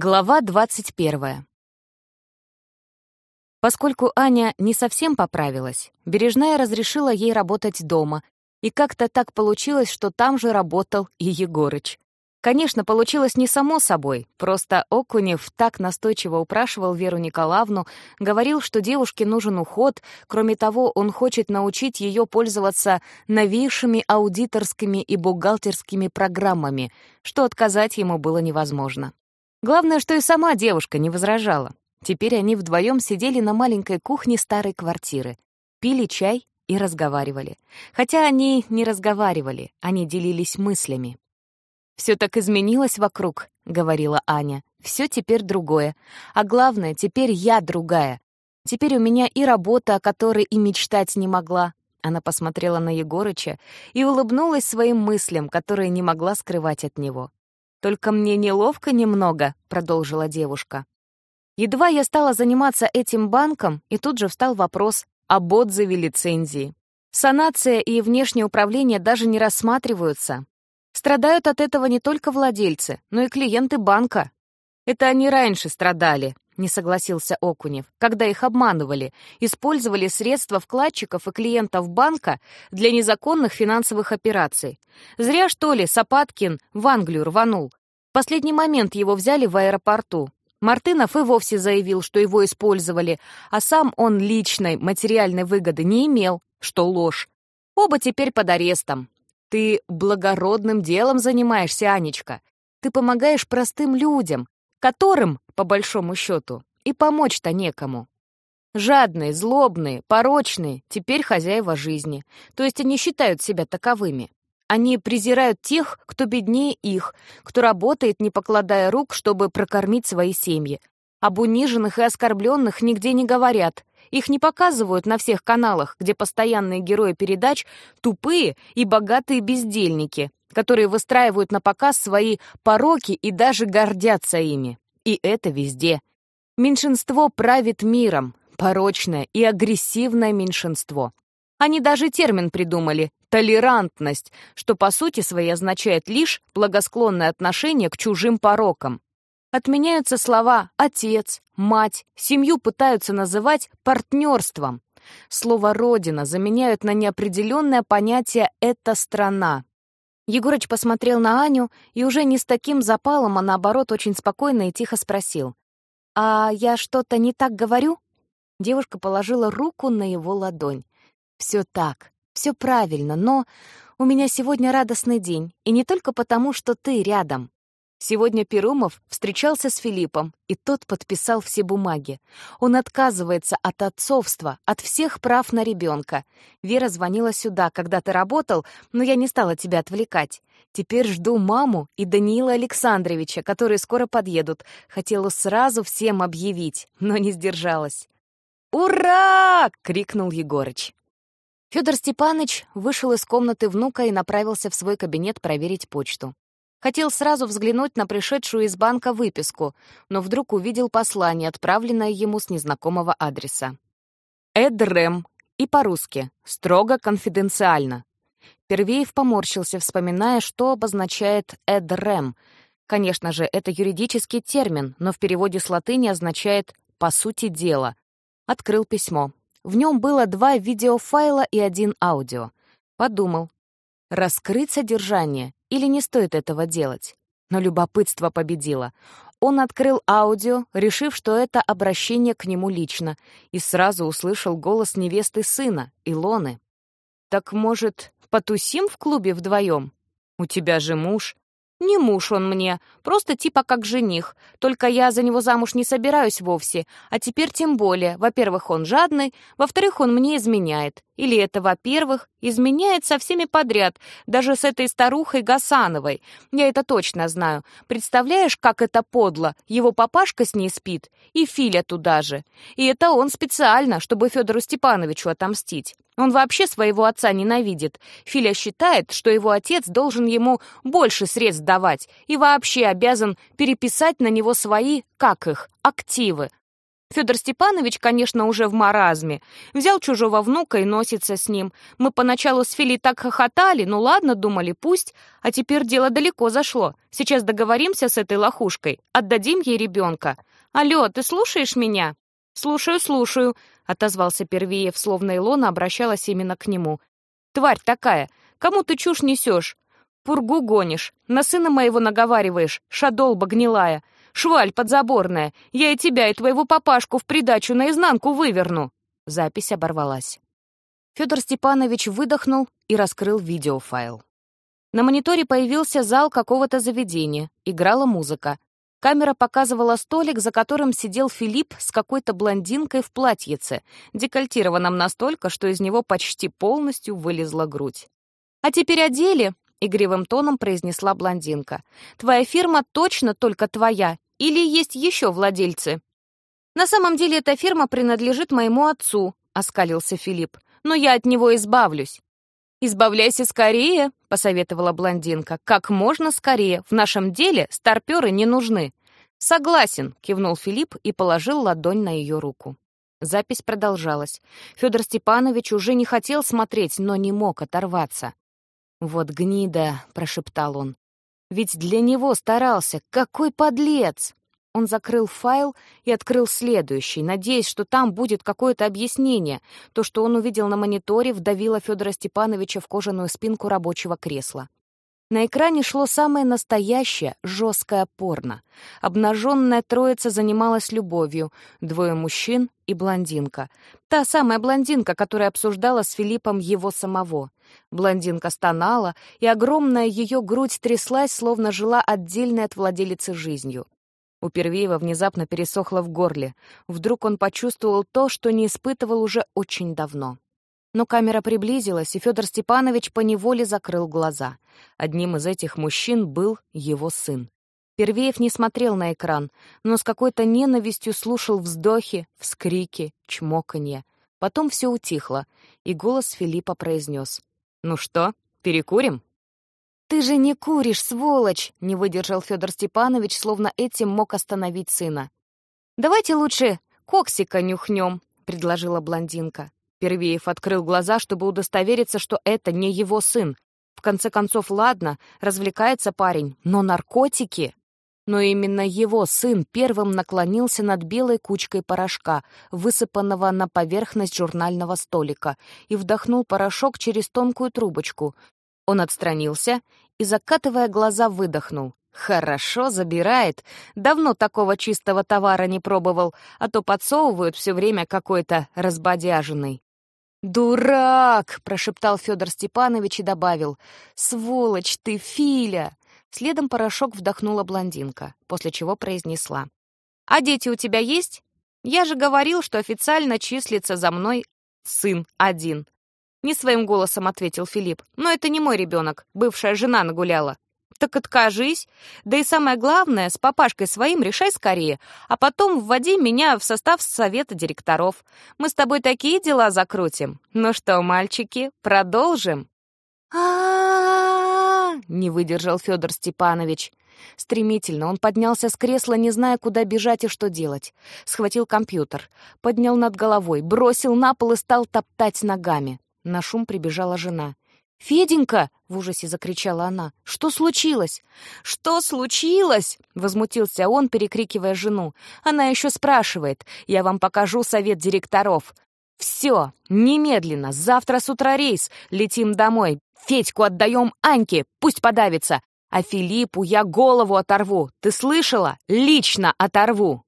Глава 21. Поскольку Аня не совсем поправилась, Бережная разрешила ей работать дома, и как-то так получилось, что там же работал и Егорыч. Конечно, получилось не само собой, просто Окунев так настойчиво упрашивал Веру Николаевну, говорил, что девушке нужен уход, кроме того, он хочет научить ее пользоваться новейшими аудиторскими и бухгалтерскими программами, что отказать ему было невозможно. Главное, что и сама девушка не возражала. Теперь они вдвоем сидели на маленькой кухне старой квартиры, пили чай и разговаривали. Хотя они не разговаривали, они делились мыслями. «Все так изменилось вокруг», — говорила Аня. «Все теперь другое. А главное, теперь я другая. Теперь у меня и работа, о которой и мечтать не могла». Она посмотрела на Егорыча и улыбнулась своим мыслям, которые не могла скрывать от него. «Только мне неловко немного», — продолжила девушка. Едва я стала заниматься этим банком, и тут же встал вопрос об отзыве лицензии. Санация и внешнее управление даже не рассматриваются. Страдают от этого не только владельцы, но и клиенты банка. Это они раньше страдали, не согласился Окунев, когда их обманывали, использовали средства вкладчиков и клиентов банка для незаконных финансовых операций. Зря, что ли, Сапаткин в Англию рванул. В последний момент его взяли в аэропорту. Мартынов и вовсе заявил, что его использовали, а сам он личной материальной выгоды не имел, что ложь. Оба теперь под арестом. Ты благородным делом занимаешься, Анечка. Ты помогаешь простым людям, которым, по большому счету, и помочь-то некому. Жадные, злобные, порочные, теперь хозяева жизни. То есть они считают себя таковыми. Они презирают тех, кто беднее их, кто работает, не покладая рук, чтобы прокормить свои семьи. Об униженных и оскорбленных нигде не говорят. Их не показывают на всех каналах, где постоянные герои передач — тупые и богатые бездельники, которые выстраивают на показ свои пороки и даже гордятся ими. И это везде. Меньшинство правит миром, порочное и агрессивное меньшинство. Они даже термин придумали — толерантность, что по сути своей означает лишь благосклонное отношение к чужим порокам. Отменяются слова «отец», «мать», семью пытаются называть партнерством. Слово «родина» заменяют на неопределенное понятие «эта страна». Егорыч посмотрел на Аню и уже не с таким запалом, а наоборот очень спокойно и тихо спросил. «А я что-то не так говорю?» Девушка положила руку на его ладонь. «Все так, все правильно, но у меня сегодня радостный день, и не только потому, что ты рядом. Сегодня Перумов встречался с Филиппом, и тот подписал все бумаги. Он отказывается от отцовства, от всех прав на ребенка. Вера звонила сюда, когда ты работал, но я не стала тебя отвлекать. Теперь жду маму и Даниила Александровича, которые скоро подъедут. Хотела сразу всем объявить, но не сдержалась. «Ура!» — крикнул Егорыч. Федор Степанович вышел из комнаты внука и направился в свой кабинет проверить почту. Хотел сразу взглянуть на пришедшую из банка выписку, но вдруг увидел послание, отправленное ему с незнакомого адреса. «Эдрэм» и по-русски «строго конфиденциально». Первеев поморщился, вспоминая, что обозначает «эдрэм». Конечно же, это юридический термин, но в переводе с латыни означает «по сути дела». Открыл письмо. В нем было два видеофайла и один аудио. Подумал. Раскрыть содержание или не стоит этого делать? Но любопытство победило. Он открыл аудио, решив, что это обращение к нему лично, и сразу услышал голос невесты сына, Илоны. «Так, может, потусим в клубе вдвоем? У тебя же муж. «Не муж он мне, просто типа как жених. Только я за него замуж не собираюсь вовсе. А теперь тем более. Во-первых, он жадный, во-вторых, он мне изменяет. Или это, во-первых, изменяет со всеми подряд, даже с этой старухой Гасановой. Я это точно знаю. Представляешь, как это подло? Его папашка с ней спит, и Филя туда же. И это он специально, чтобы Федору Степановичу отомстить. Он вообще своего отца ненавидит. Филя считает, что его отец должен ему больше средств давать и вообще обязан переписать на него свои, как их, активы. Федор Степанович, конечно, уже в маразме. Взял чужого внука и носится с ним. Мы поначалу с Фили так хохотали, ну ладно, думали, пусть. А теперь дело далеко зашло. Сейчас договоримся с этой лохушкой, отдадим ей ребенка. Алло, ты слушаешь меня? Слушаю, слушаю, отозвался Первиев, словно Илона обращалась именно к нему. Тварь такая, кому ты чушь несешь? Пургу гонишь, на сына моего наговариваешь, шадолба гнилая. Шваль подзаборная, я и тебя, и твоего папашку в придачу наизнанку выверну!» Запись оборвалась. Федор Степанович выдохнул и раскрыл видеофайл. На мониторе появился зал какого-то заведения, играла музыка. Камера показывала столик, за которым сидел Филипп с какой-то блондинкой в платьице, декольтированном настолько, что из него почти полностью вылезла грудь. «А теперь одели», — игривым тоном произнесла блондинка. «Твоя фирма точно только твоя, или есть еще владельцы?» «На самом деле эта фирма принадлежит моему отцу», — оскалился Филипп. «Но я от него избавлюсь». «Избавляйся скорее», — посоветовала блондинка. «Как можно скорее. В нашем деле старперы не нужны». «Согласен», — кивнул Филипп и положил ладонь на ее руку. Запись продолжалась. Федор Степанович уже не хотел смотреть, но не мог оторваться. «Вот гнида», — прошептал он. Ведь для него старался. Какой подлец! Он закрыл файл и открыл следующий, надеясь, что там будет какое-то объяснение. То, что он увидел на мониторе, вдавило Федора Степановича в кожаную спинку рабочего кресла. На экране шло самое настоящее, жесткое порно. Обнаженная троица занималась любовью, двое мужчин и блондинка. Та самая блондинка, которая обсуждала с Филиппом его самого. Блондинка стонала, и огромная ее грудь тряслась, словно жила отдельной от владелицы жизнью. У Первеева внезапно пересохло в горле. Вдруг он почувствовал то, что не испытывал уже очень давно. Но камера приблизилась, и Федор Степанович поневоле закрыл глаза. Одним из этих мужчин был его сын. Первеев не смотрел на экран, но с какой-то ненавистью слушал вздохи, вскрики, чмоканье. Потом все утихло, и голос Филиппа произнес. «Ну что, перекурим?» «Ты же не куришь, сволочь!» — не выдержал Федор Степанович, словно этим мог остановить сына. «Давайте лучше коксика нюхнем», — предложила блондинка. Первеев открыл глаза, чтобы удостовериться, что это не его сын. В конце концов, ладно, развлекается парень, но наркотики... Но именно его сын первым наклонился над белой кучкой порошка, высыпанного на поверхность журнального столика, и вдохнул порошок через тонкую трубочку. Он отстранился и, закатывая глаза, выдохнул. «Хорошо забирает. Давно такого чистого товара не пробовал, а то подсовывают все время какой-то разбодяженный». «Дурак!» — прошептал Федор Степанович и добавил. «Сволочь ты, Филя!» Следом порошок вдохнула блондинка, после чего произнесла. «А дети у тебя есть? Я же говорил, что официально числится за мной сын один». Не своим голосом ответил Филипп. «Но это не мой ребенок, бывшая жена нагуляла. Так откажись. Да и самое главное, с папашкой своим решай скорее, а потом вводи меня в состав совета директоров. Мы с тобой такие дела закрутим. Ну что, мальчики, продолжим? Не выдержал Федор Степанович. Стремительно он поднялся с кресла, не зная, куда бежать и что делать. Схватил компьютер, поднял над головой, бросил на пол и стал топтать ногами. На шум прибежала жена. «Феденька!» — в ужасе закричала она. «Что случилось?» «Что случилось?» — возмутился он, перекрикивая жену. Она еще спрашивает. «Я вам покажу совет директоров». «Все, немедленно, завтра с утра рейс, летим домой. Федьку отдаем Аньке, пусть подавится. А Филиппу я голову оторву, ты слышала? Лично оторву!»